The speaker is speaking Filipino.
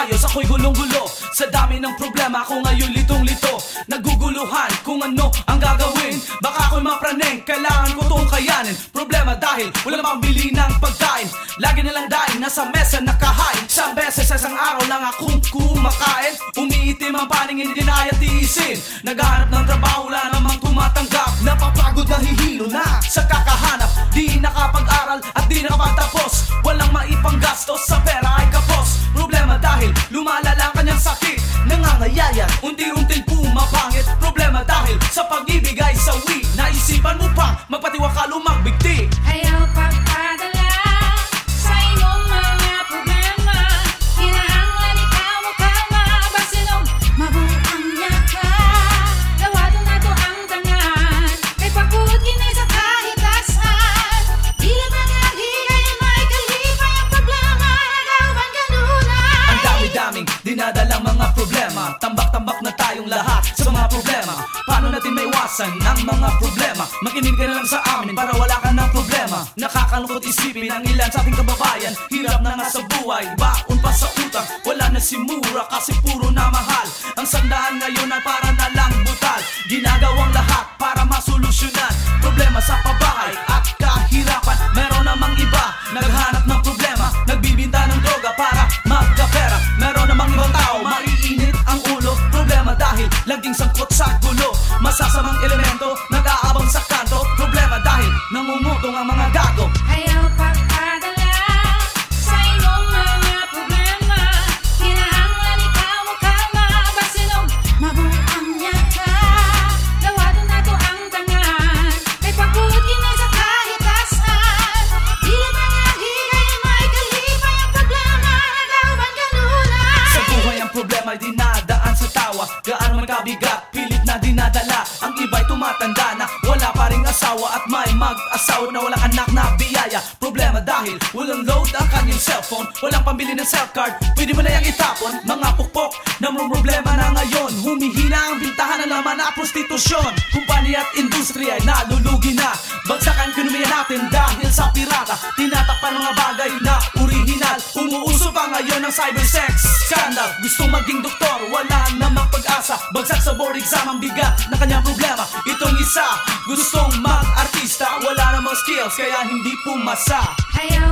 maayos Ako'y gulong-gulo Sa dami ng problema Ako ngayon litong-lito. Naguguluhan kung ano ang gagawin. Baka ako'y mapraneng Kailangan ko tong kayanin. Problema dahil wala pambili ng pagkain? Lagi nilang daing nasa mesa nakahain. Isang beses sa isang araw lang akong kumakain. Umiitim ang paning hindi dinaya tiisin Naghahanap ng trabaho dinadalang mga problema. Tambak-tambak na tayong lahat sa mga problema. Paano natin maiwasan ang mga problema? Makinig ka na lang sa amin para wala ka ng problema. Nakakalungkot isipin ang ilan sa ating kababayan. Hirap na nga sa buhay, baon pa sa utang. Wala na si Mura kasi puro na mahal Ang sandaan ngayon ay para na lang butal. Ginagawang laging sangkot sa gulo Masasamang elemento, nag-aabang sa kanto. Problema dahil namumutong ang mga gago. Ayaw pagpadala sa iyong mga problema. Kinahanglan ikaw mo kama Basilong mabuang yaka. Lawado na to ang tangan Kay pagkuod kinay sa kahit asan Dili na nga higay may kalipay ang problema Nagawan kanunan Sa buhay ang problema ay dinadaan tawa Gaano man kabigat, pilit na dinadala. Ang iba'y tumatanda na wala pa ring asawa At may mag-asawa na walang anak na biyaya. Problema dahil walang load ang kanyang cellphone. Walang pambili ng cell card, pwede mo na yung itapon. Mga pukpok na problema na ngayon. Humihina ang bintahan ng laman na prostitusyon. Kumpanya at industriya ay nalulugi na. Bagsak ang ekonomiya natin dahil sa pirata. Tinatakpan mga bagay na original Umuuso pa ngayon ang cybersex scandal. Gusto maging doktor, wala pag-asa Bagsak sa board exam ang bigat na kanyang problema. Itong isa, gustong mag-artista. Wala namang skills kaya hindi pumasa. Ayaw pagpadala